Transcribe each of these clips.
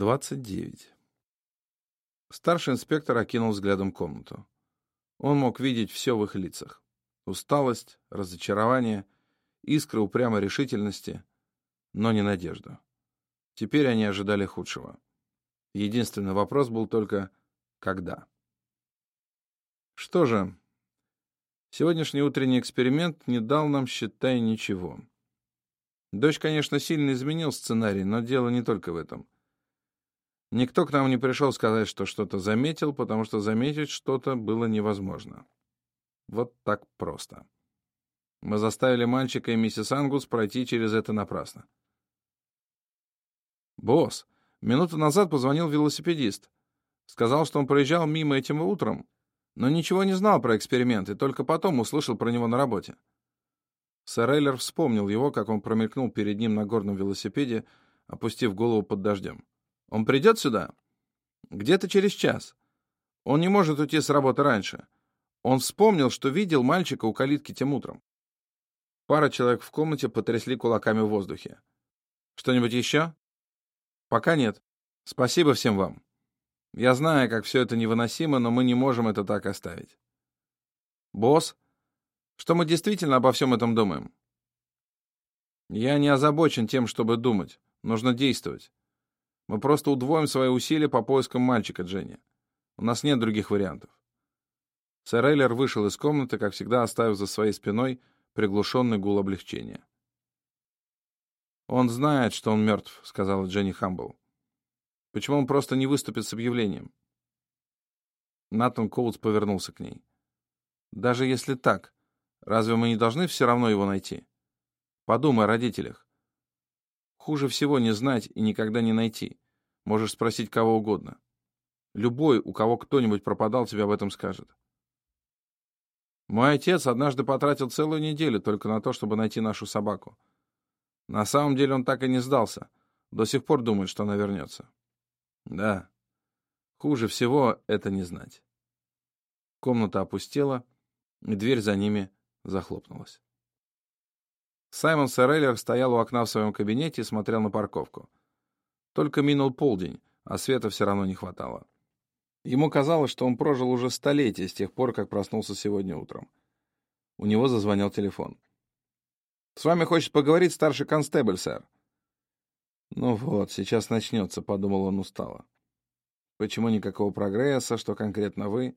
29. Старший инспектор окинул взглядом комнату. Он мог видеть все в их лицах. Усталость, разочарование, искры упрямой решительности, но не надежду. Теперь они ожидали худшего. Единственный вопрос был только «когда?». Что же, сегодняшний утренний эксперимент не дал нам, считай, ничего. Дождь, конечно, сильно изменил сценарий, но дело не только в этом — Никто к нам не пришел сказать, что что-то заметил, потому что заметить что-то было невозможно. Вот так просто. Мы заставили мальчика и миссис Ангус пройти через это напрасно. «Босс, минуту назад позвонил велосипедист. Сказал, что он проезжал мимо этим утром, но ничего не знал про эксперимент и только потом услышал про него на работе». Сэр Эйлер вспомнил его, как он промелькнул перед ним на горном велосипеде, опустив голову под дождем. Он придет сюда? Где-то через час. Он не может уйти с работы раньше. Он вспомнил, что видел мальчика у калитки тем утром. Пара человек в комнате потрясли кулаками в воздухе. Что-нибудь еще? Пока нет. Спасибо всем вам. Я знаю, как все это невыносимо, но мы не можем это так оставить. Босс, что мы действительно обо всем этом думаем? Я не озабочен тем, чтобы думать. Нужно действовать. Мы просто удвоим свои усилия по поискам мальчика Дженни. У нас нет других вариантов. Сэр Эйлер вышел из комнаты, как всегда оставив за своей спиной приглушенный гул облегчения. «Он знает, что он мертв», — сказала Дженни Хамбл. «Почему он просто не выступит с объявлением?» Натан Коутс повернулся к ней. «Даже если так, разве мы не должны все равно его найти? Подумай о родителях. Хуже всего не знать и никогда не найти. Можешь спросить кого угодно. Любой, у кого кто-нибудь пропадал, тебе об этом скажет. Мой отец однажды потратил целую неделю только на то, чтобы найти нашу собаку. На самом деле он так и не сдался. До сих пор думает, что она вернется. Да, хуже всего это не знать. Комната опустела, и дверь за ними захлопнулась. Саймон Сореллер стоял у окна в своем кабинете и смотрел на парковку. Только минул полдень, а света все равно не хватало. Ему казалось, что он прожил уже столетие с тех пор, как проснулся сегодня утром. У него зазвонил телефон. «С вами хочет поговорить старший констебль, сэр». «Ну вот, сейчас начнется», — подумал он устало. «Почему никакого прогресса? Что конкретно вы?»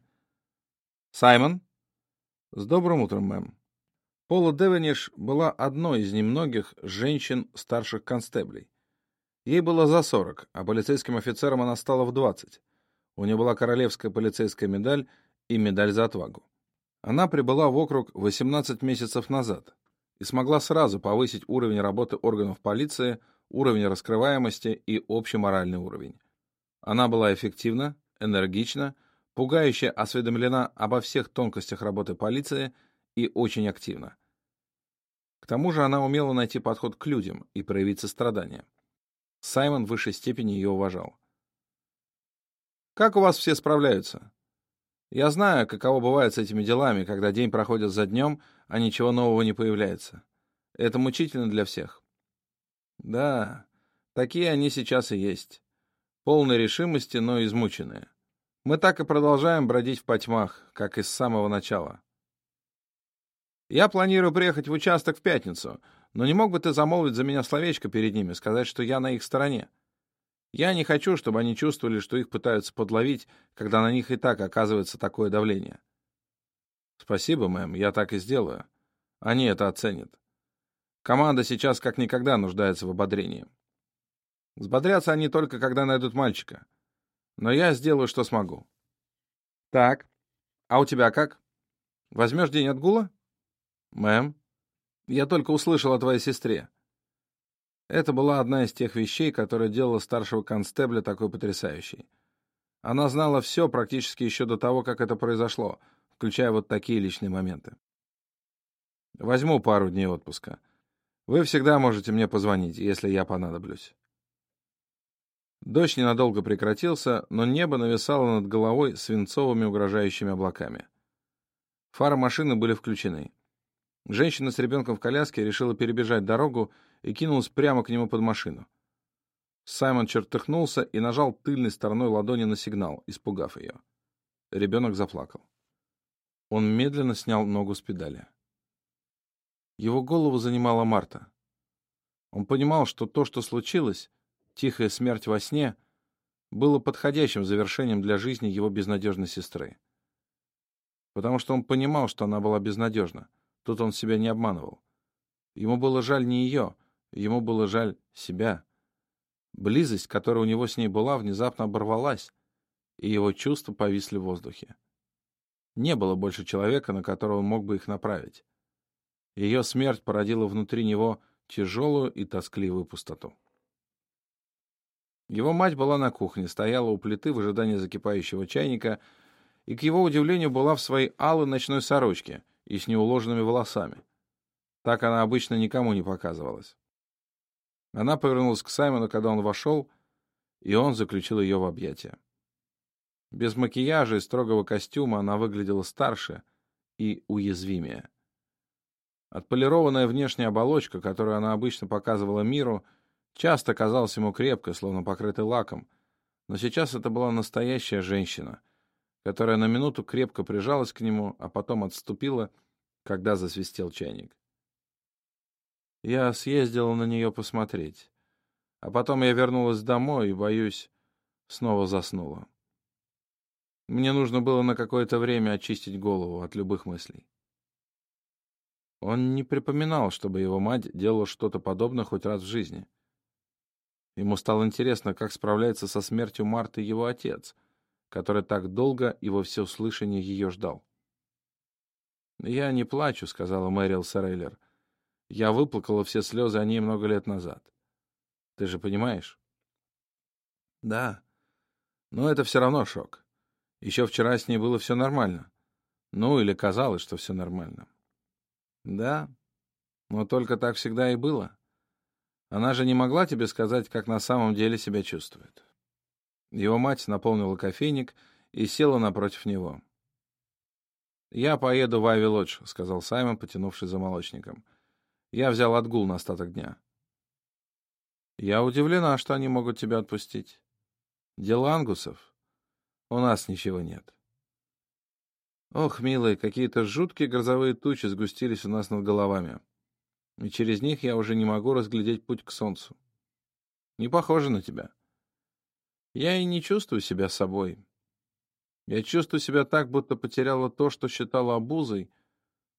«Саймон?» «С добрым утром, мэм». Пола Девениш была одной из немногих женщин старших констеблей. Ей было за 40, а полицейским офицером она стала в 20. У нее была королевская полицейская медаль и медаль за отвагу. Она прибыла в округ 18 месяцев назад и смогла сразу повысить уровень работы органов полиции, уровень раскрываемости и общий моральный уровень. Она была эффективна, энергична, пугающе осведомлена обо всех тонкостях работы полиции и очень активна. К тому же она умела найти подход к людям и проявить сострадание. Саймон в высшей степени ее уважал. «Как у вас все справляются? Я знаю, каково бывает с этими делами, когда день проходит за днем, а ничего нового не появляется. Это мучительно для всех». «Да, такие они сейчас и есть. Полной решимости, но измученные. Мы так и продолжаем бродить в потьмах, как и с самого начала. Я планирую приехать в участок в пятницу, но не мог бы ты замолвить за меня словечко перед ними, сказать, что я на их стороне? Я не хочу, чтобы они чувствовали, что их пытаются подловить, когда на них и так оказывается такое давление. Спасибо, мэм, я так и сделаю. Они это оценят. Команда сейчас как никогда нуждается в ободрении. Взбодрятся они только, когда найдут мальчика. Но я сделаю, что смогу. Так. А у тебя как? Возьмешь день отгула? «Мэм, я только услышал о твоей сестре». Это была одна из тех вещей, которая делала старшего констебля такой потрясающей. Она знала все практически еще до того, как это произошло, включая вот такие личные моменты. «Возьму пару дней отпуска. Вы всегда можете мне позвонить, если я понадоблюсь». Дождь ненадолго прекратился, но небо нависало над головой свинцовыми угрожающими облаками. Фары машины были включены. Женщина с ребенком в коляске решила перебежать дорогу и кинулась прямо к нему под машину. Саймон чертыхнулся и нажал тыльной стороной ладони на сигнал, испугав ее. Ребенок заплакал. Он медленно снял ногу с педали. Его голову занимала Марта. Он понимал, что то, что случилось, тихая смерть во сне, было подходящим завершением для жизни его безнадежной сестры. Потому что он понимал, что она была безнадежна. Тут он себя не обманывал. Ему было жаль не ее, ему было жаль себя. Близость, которая у него с ней была, внезапно оборвалась, и его чувства повисли в воздухе. Не было больше человека, на которого он мог бы их направить. Ее смерть породила внутри него тяжелую и тоскливую пустоту. Его мать была на кухне, стояла у плиты в ожидании закипающего чайника и, к его удивлению, была в своей алой ночной сорочке и с неуложенными волосами. Так она обычно никому не показывалась. Она повернулась к Саймону, когда он вошел, и он заключил ее в объятия. Без макияжа и строгого костюма она выглядела старше и уязвимее. Отполированная внешняя оболочка, которую она обычно показывала миру, часто казалась ему крепкой, словно покрытой лаком, но сейчас это была настоящая женщина, которая на минуту крепко прижалась к нему, а потом отступила, когда засвистел чайник. Я съездила на нее посмотреть, а потом я вернулась домой и, боюсь, снова заснула. Мне нужно было на какое-то время очистить голову от любых мыслей. Он не припоминал, чтобы его мать делала что-то подобное хоть раз в жизни. Ему стало интересно, как справляется со смертью Марты его отец, который так долго и во всеуслышание ее ждал. «Я не плачу», — сказала Мэрил Сарейлер. «Я выплакала все слезы о ней много лет назад. Ты же понимаешь?» «Да. Но это все равно шок. Еще вчера с ней было все нормально. Ну, или казалось, что все нормально. Да, но только так всегда и было. Она же не могла тебе сказать, как на самом деле себя чувствует. Его мать наполнила кофейник и села напротив него. «Я поеду в Айви сказал Саймон, потянувшись за молочником. «Я взял отгул на остаток дня». «Я удивлена, что они могут тебя отпустить. Дело ангусов. У нас ничего нет». Ох, милые, какие-то жуткие грозовые тучи сгустились у нас над головами. И через них я уже не могу разглядеть путь к солнцу. Не похоже на тебя. Я и не чувствую себя собой. Я чувствую себя так, будто потеряла то, что считала обузой,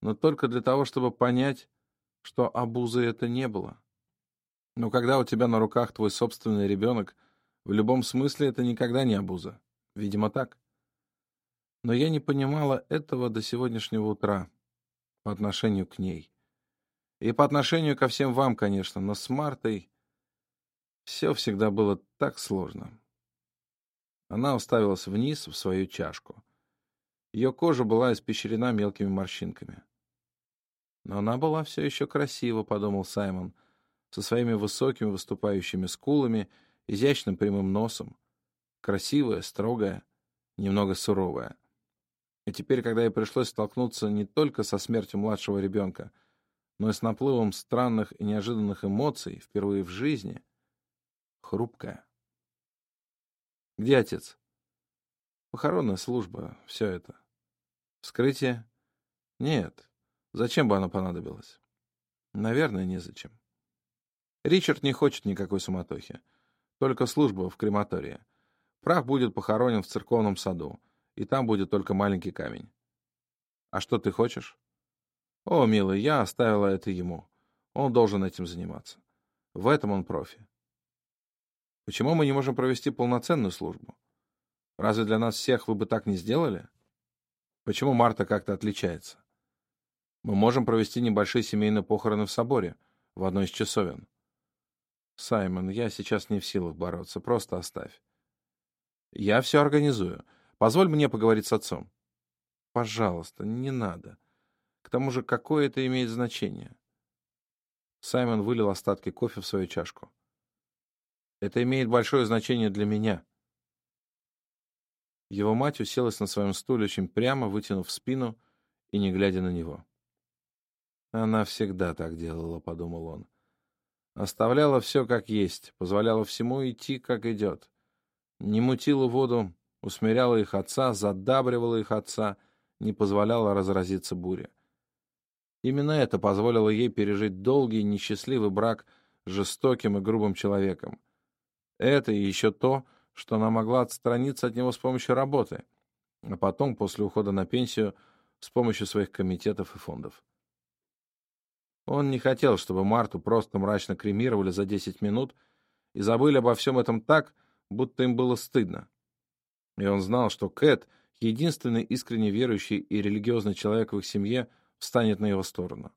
но только для того, чтобы понять, что обузой это не было. Но когда у тебя на руках твой собственный ребенок, в любом смысле это никогда не обуза. Видимо, так. Но я не понимала этого до сегодняшнего утра по отношению к ней. И по отношению ко всем вам, конечно, но с Мартой все всегда было так сложно. Она уставилась вниз в свою чашку. Ее кожа была испещрена мелкими морщинками. Но она была все еще красива, подумал Саймон, со своими высокими выступающими скулами, изящным прямым носом. Красивая, строгая, немного суровая. И теперь, когда ей пришлось столкнуться не только со смертью младшего ребенка, но и с наплывом странных и неожиданных эмоций впервые в жизни, хрупкая. Где отец? Похоронная служба, все это. Вскрытие? Нет. Зачем бы оно понадобилось? Наверное, незачем. Ричард не хочет никакой суматохи. Только служба в крематории. Прах будет похоронен в церковном саду и там будет только маленький камень. А что ты хочешь? О, милый, я оставила это ему. Он должен этим заниматься. В этом он профи. Почему мы не можем провести полноценную службу? Разве для нас всех вы бы так не сделали? Почему Марта как-то отличается? Мы можем провести небольшие семейные похороны в соборе, в одной из часовен. Саймон, я сейчас не в силах бороться, просто оставь. Я все организую. Позволь мне поговорить с отцом. Пожалуйста, не надо. К тому же, какое это имеет значение? Саймон вылил остатки кофе в свою чашку. Это имеет большое значение для меня. Его мать уселась на своем стуле очень прямо, вытянув спину и не глядя на него. Она всегда так делала, подумал он. Оставляла все как есть, позволяла всему идти, как идет. Не мутила воду, усмиряла их отца, задабривала их отца, не позволяла разразиться буре. Именно это позволило ей пережить долгий, несчастливый брак с жестоким и грубым человеком. Это и еще то, что она могла отстраниться от него с помощью работы, а потом, после ухода на пенсию, с помощью своих комитетов и фондов. Он не хотел, чтобы Марту просто мрачно кремировали за 10 минут и забыли обо всем этом так, будто им было стыдно. И он знал, что Кэт, единственный искренне верующий и религиозный человек в их семье, встанет на его сторону.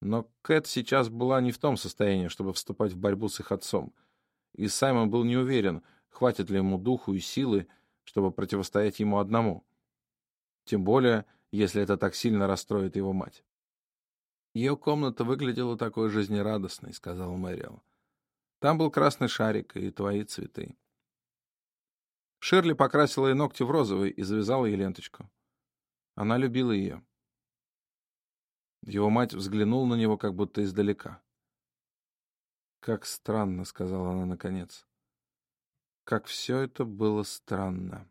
Но Кэт сейчас была не в том состоянии, чтобы вступать в борьбу с их отцом, и Саймон был не уверен, хватит ли ему духу и силы, чтобы противостоять ему одному. Тем более, если это так сильно расстроит его мать. «Ее комната выглядела такой жизнерадостной», — сказал Мэрил. «Там был красный шарик и твои цветы». Ширли покрасила ей ногти в розовый и завязала ей ленточку. Она любила ее. Его мать взглянула на него как будто издалека. «Как странно», — сказала она наконец. «Как все это было странно».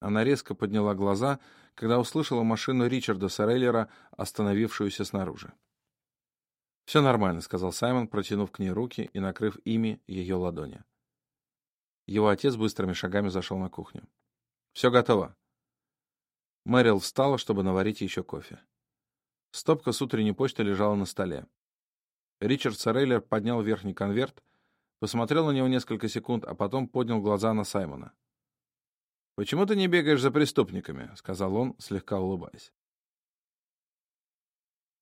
Она резко подняла глаза, когда услышала машину Ричарда Сореллера, остановившуюся снаружи. «Все нормально», — сказал Саймон, протянув к ней руки и накрыв ими ее ладони. Его отец быстрыми шагами зашел на кухню. «Все готово». Мэрил встала, чтобы наварить еще кофе. Стопка с утренней почты лежала на столе. Ричард Сореллер поднял верхний конверт, посмотрел на него несколько секунд, а потом поднял глаза на Саймона. «Почему ты не бегаешь за преступниками?» — сказал он, слегка улыбаясь.